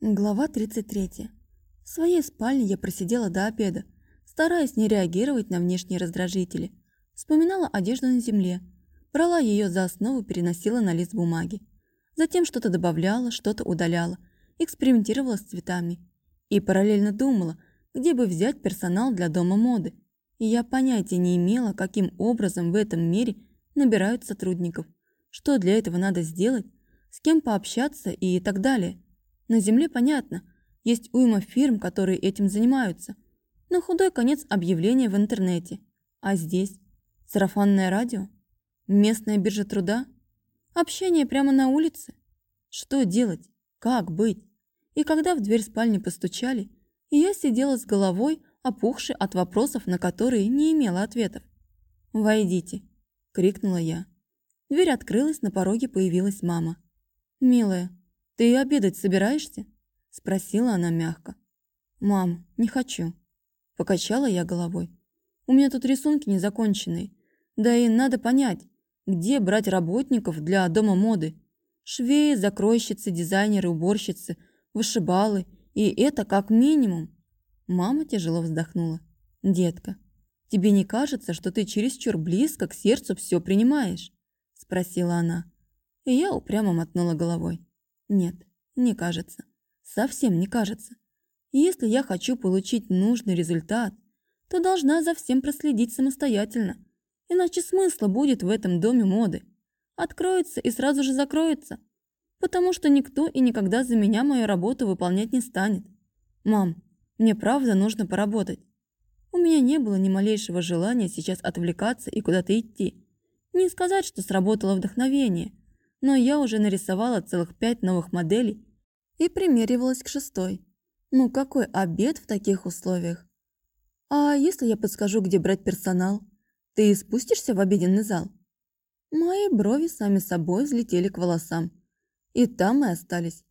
Глава 33. В своей спальне я просидела до обеда, стараясь не реагировать на внешние раздражители. Вспоминала одежду на земле, брала ее за основу, переносила на лист бумаги. Затем что-то добавляла, что-то удаляла, экспериментировала с цветами. И параллельно думала, где бы взять персонал для дома моды. И я понятия не имела, каким образом в этом мире набирают сотрудников, что для этого надо сделать, с кем пообщаться и так далее. На Земле понятно, есть уйма фирм, которые этим занимаются. На худой конец объявления в интернете. А здесь? Сарафанное радио? Местная биржа труда? Общение прямо на улице? Что делать? Как быть? И когда в дверь спальни постучали, я сидела с головой, опухшей от вопросов, на которые не имела ответов. «Войдите!» – крикнула я. Дверь открылась, на пороге появилась мама. «Милая, «Ты обедать собираешься?» – спросила она мягко. «Мам, не хочу». Покачала я головой. «У меня тут рисунки незаконченные. Да и надо понять, где брать работников для дома моды. Швеи, закройщицы, дизайнеры, уборщицы, вышибалы. И это как минимум». Мама тяжело вздохнула. «Детка, тебе не кажется, что ты чересчур близко к сердцу все принимаешь?» – спросила она. И я упрямо мотнула головой. Нет, не кажется. Совсем не кажется. Если я хочу получить нужный результат, то должна за всем проследить самостоятельно. Иначе смысла будет в этом доме моды. Откроется и сразу же закроется. Потому что никто и никогда за меня мою работу выполнять не станет. Мам, мне правда нужно поработать. У меня не было ни малейшего желания сейчас отвлекаться и куда-то идти. Не сказать, что сработало вдохновение но я уже нарисовала целых пять новых моделей и примеривалась к шестой. Ну какой обед в таких условиях? А если я подскажу, где брать персонал? Ты спустишься в обеденный зал? Мои брови сами собой взлетели к волосам. И там и остались.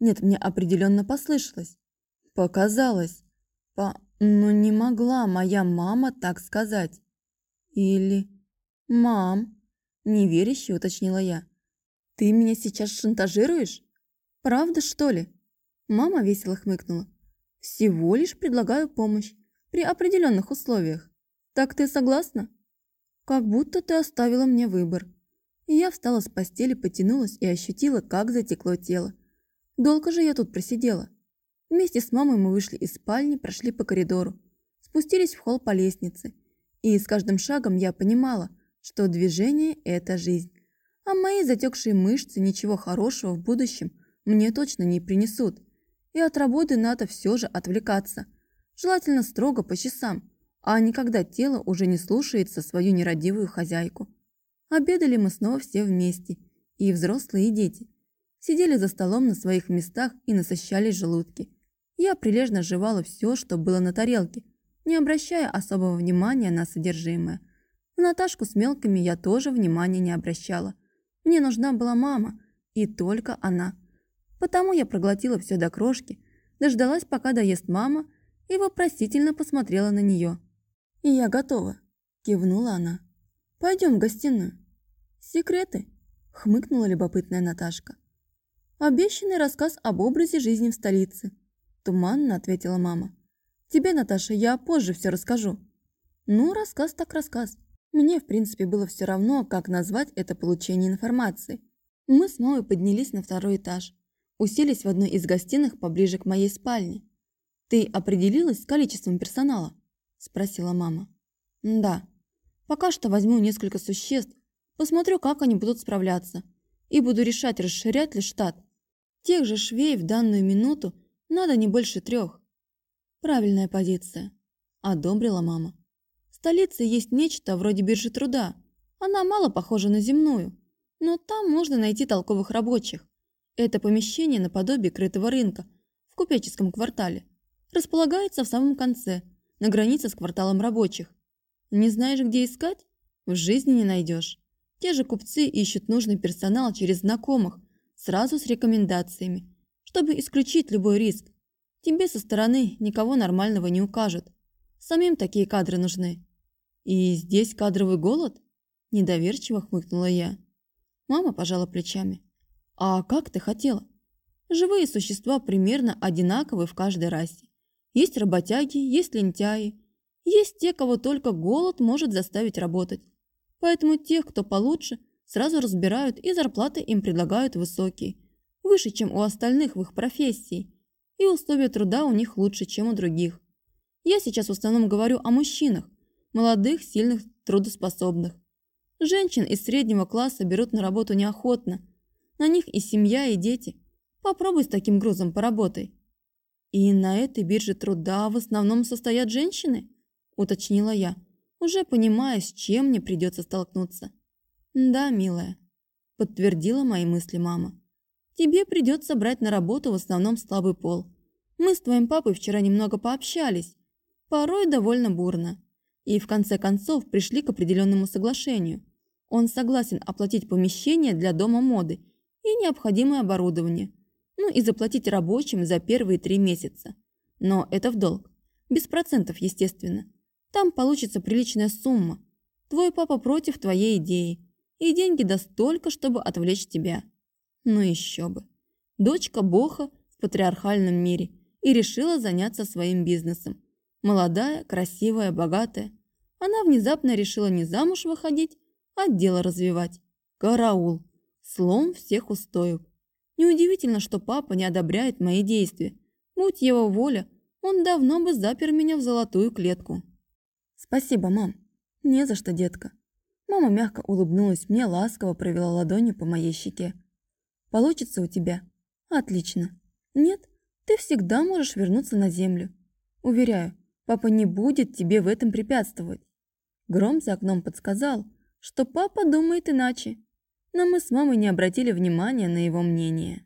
Нет, мне определенно послышалось. Показалось. По... Ну не могла моя мама так сказать. Или... Мам, неверяще уточнила я. «Ты меня сейчас шантажируешь? Правда, что ли?» Мама весело хмыкнула. «Всего лишь предлагаю помощь при определенных условиях. Так ты согласна?» «Как будто ты оставила мне выбор». Я встала с постели, потянулась и ощутила, как затекло тело. Долго же я тут просидела. Вместе с мамой мы вышли из спальни, прошли по коридору, спустились в холл по лестнице. И с каждым шагом я понимала, что движение – это жизнь. А мои затекшие мышцы ничего хорошего в будущем мне точно не принесут. И от работы надо все же отвлекаться. Желательно строго по часам, а не когда тело уже не слушается свою нерадивую хозяйку. Обедали мы снова все вместе, и взрослые, и дети. Сидели за столом на своих местах и насыщались желудки. Я прилежно жевала все, что было на тарелке, не обращая особого внимания на содержимое. На Наташку с мелкими я тоже внимания не обращала – мне нужна была мама, и только она. Потому я проглотила все до крошки, дождалась, пока доест мама, и вопросительно посмотрела на нее. «И я готова», – кивнула она. «Пойдем в гостиную». «Секреты», – хмыкнула любопытная Наташка. «Обещанный рассказ об образе жизни в столице», – туманно ответила мама. «Тебе, Наташа, я позже все расскажу». «Ну, рассказ так рассказ. Мне, в принципе, было все равно, как назвать это получение информации. Мы с мамой поднялись на второй этаж, уселись в одной из гостиных поближе к моей спальне. «Ты определилась с количеством персонала?» – спросила мама. «Да. Пока что возьму несколько существ, посмотрю, как они будут справляться, и буду решать, расширять ли штат. Тех же швей в данную минуту надо не больше трех». «Правильная позиция», – одобрила мама столице есть нечто вроде биржи труда. Она мало похожа на земную, но там можно найти толковых рабочих. Это помещение наподобие крытого рынка в купеческом квартале. Располагается в самом конце, на границе с кварталом рабочих. Не знаешь, где искать? В жизни не найдешь. Те же купцы ищут нужный персонал через знакомых, сразу с рекомендациями, чтобы исключить любой риск. Тебе со стороны никого нормального не укажут. Самим такие кадры нужны. «И здесь кадровый голод?» – недоверчиво хмыкнула я. Мама пожала плечами. «А как ты хотела?» Живые существа примерно одинаковы в каждой расе. Есть работяги, есть лентяи, есть те, кого только голод может заставить работать. Поэтому тех, кто получше, сразу разбирают и зарплаты им предлагают высокие, выше, чем у остальных в их профессии, и условия труда у них лучше, чем у других. Я сейчас в основном говорю о мужчинах, молодых, сильных, трудоспособных. Женщин из среднего класса берут на работу неохотно. На них и семья, и дети. Попробуй с таким грузом поработай. И на этой бирже труда в основном состоят женщины, уточнила я, уже понимая, с чем мне придется столкнуться. Да, милая, подтвердила мои мысли мама. Тебе придется брать на работу в основном слабый пол. Мы с твоим папой вчера немного пообщались, порой довольно бурно. И в конце концов пришли к определенному соглашению. Он согласен оплатить помещение для дома моды и необходимое оборудование, ну и заплатить рабочим за первые три месяца. Но это в долг. Без процентов, естественно. Там получится приличная сумма. Твой папа против твоей идеи. И деньги даст только, чтобы отвлечь тебя. Ну еще бы. Дочка Боха в патриархальном мире и решила заняться своим бизнесом. Молодая, красивая, богатая. Она внезапно решила не замуж выходить, а дело развивать. Караул. Слом всех устоев. Неудивительно, что папа не одобряет мои действия. Будь его воля, он давно бы запер меня в золотую клетку. Спасибо, мам. Не за что, детка. Мама мягко улыбнулась мне, ласково провела ладонью по моей щеке. Получится у тебя? Отлично. Нет, ты всегда можешь вернуться на землю. Уверяю, папа не будет тебе в этом препятствовать. Гром за окном подсказал, что папа думает иначе, но мы с мамой не обратили внимания на его мнение.